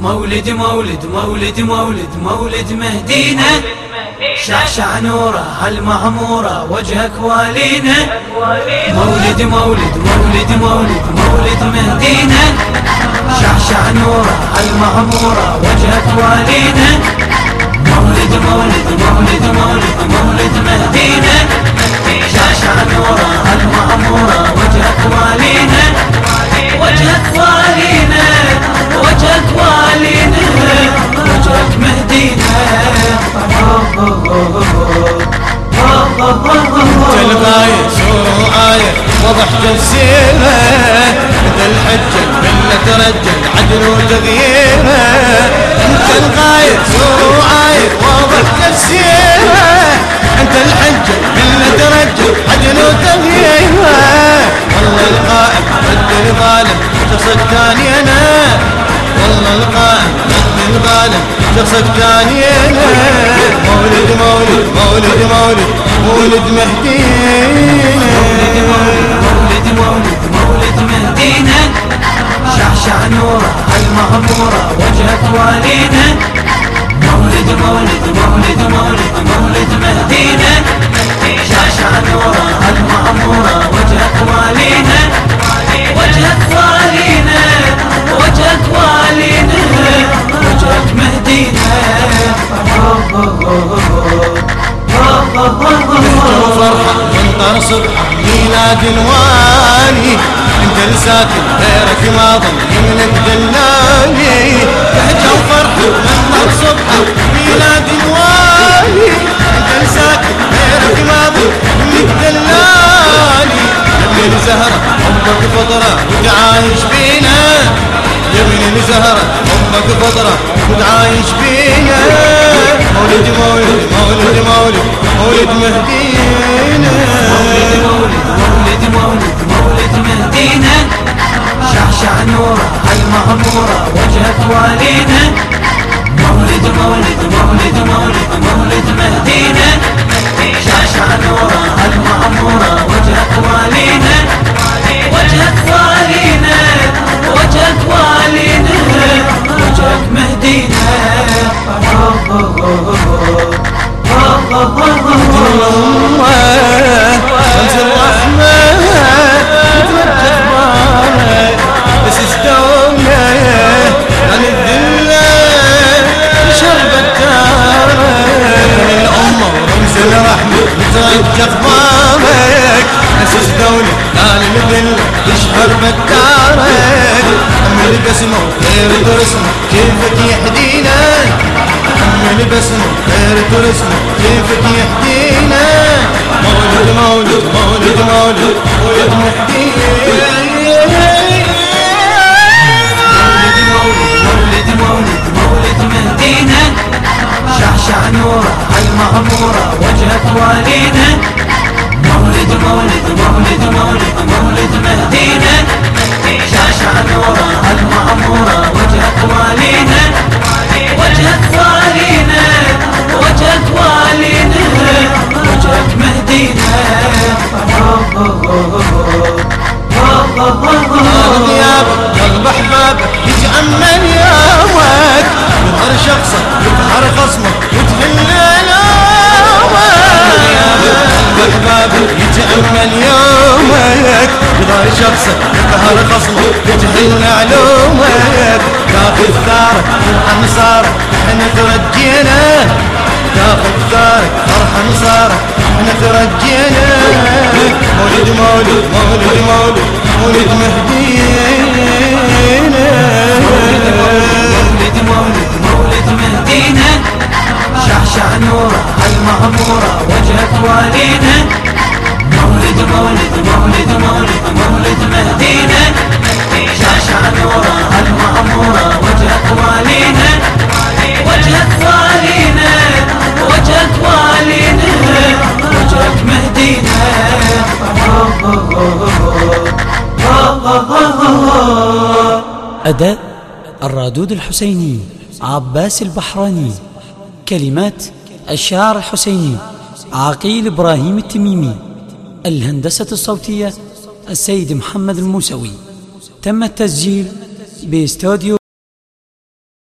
مولد مولد مولد مولد مولد مهدينا شعشع نورة هالمعمورة وجهك والينا مولد مولد مولد مولد مولد مهدينا شعشع نورة هالمعمورة وجهك والينا الغاية سور وآية تفسيره مثل الحجة من ترجل عدل وتغييره انت الغاية سور وآية تفسيره أنت الحجة من ترجل عدل وتغييره والله القائم ضد الظالم شخصك ثاني أنا والله القائم ضد الظالم شخصك ثاني أنا مولد مولد مولد مولد مولد مهدينا مولد مولد مولد مهدينا شعشع نوره المغمورة وجهك والينا مولد مولد مولد مولد مولد مهدينا شعشع نوره صبح ميلاد الوالي انت الساكن غيرك ما ظل يملك دلالي. ضحكة وفرحة وانطر صبح ميلاد الوالي انت الساكن غيرك ما ظل يملك دلالي. يا زهرة حبك فطرة وتعايش بينا. يا ابن الزهرة حبك فطرة وتعايش بينا. مولد مولد مولد مولد مولد مهدينا. مولد مهدينا شعشع نوره المغمورة وجهك والينا. مولد مولد مولد مولد مولد مهدينا بكارك أمل بسمه وخير ترسمه كيفك يهدينا أمل بسمه خير ترسمه كيفك يهدينا مولد مولد مولد مولد مولد مهدينا شعشع نوره المغمورة وجهك والينا شخصك يظهر خصمك وتهل علومك تاخذ ثارك فرحة نصارك إحنا ترجينا. تاخذ ثارك فرحة نصارك إحنا ترجينا. مولد مولد مولد مولد مولد مهدينا. أداء الرادود الحسيني عباس البحراني. كلمات الشاعر الحسيني عقيل إبراهيم التميمي. الهندسة الصوتية السيد محمد الموسوي. تم التسجيل بإستوديو